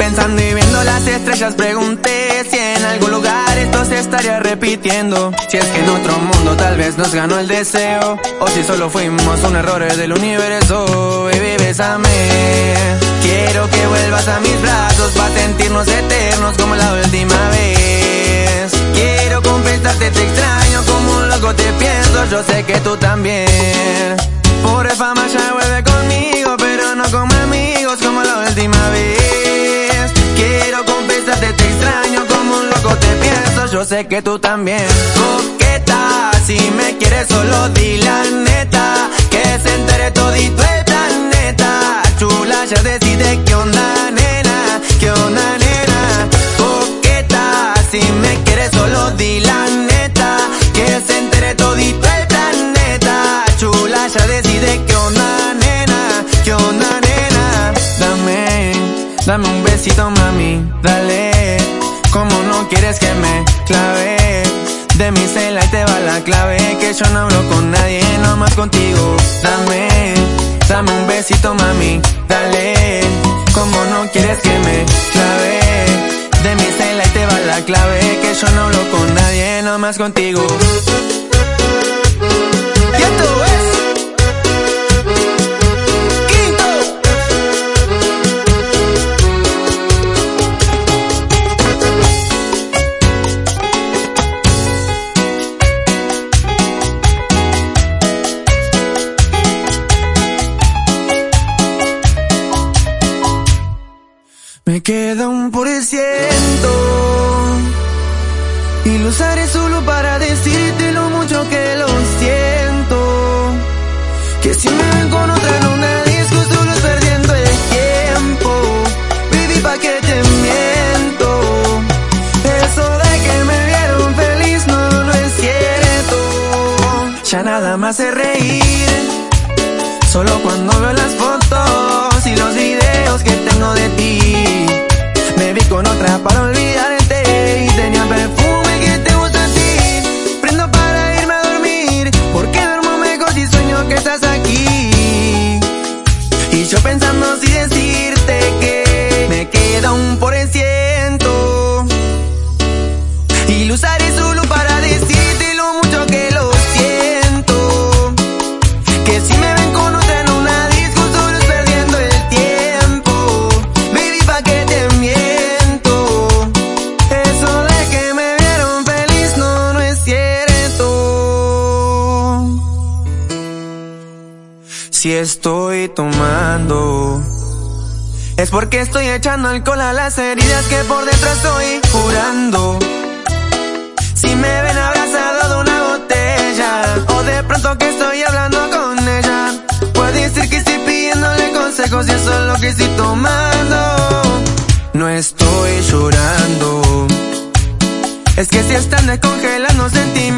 Pensando y viendo las estrellas pregunté si en algún lugar esto se estaría repitiendo. Si es que en otro mundo tal vez nos ganó el deseo. O si solo fuimos un error del universo. Baby, bésame. Quiero que vuelvas a mis brazos para sentirnos eternos como la última vez. Quiero confesarte, te extraño como un loco te pienso. Yo sé que tú también. Por fama ya vuelve conmigo, pero no como amigos como la última vez. Quiero confesarte, te extraño como un loco te pienso. Yo sé que tú también. Coqueta, si me quieres solo di la neta. Dame, un besito, mami. Dale. Como no quieres que me clave. De mi cela te va la clave. Que yo no hablo con nadie, nomás contigo. Dame, dame un besito, mami. Dale. Como no quieres que me clave. De mi cela te va la clave. Que yo no hablo con nadie, nomás contigo. Queda un por ciento y lo usaré solo para decirte lo mucho que lo siento. Que si me ven con otra en una disco solo es perdiendo el tiempo. Baby, pa' que te miento. Eso de que me vieron feliz no, no es cierto. Ya nada me hace reír. Solo cuando veo las Si estoy tomando. Es porque estoy echando alcohol a las heridas que por dentro estoy curando. Si me ven abrazado de una botella O de pronto que estoy hablando con ella Puede decir que estoy pidiéndole consejos Y eso es lo que estoy tomando No estoy llorando Es que si están descongelando sentimientos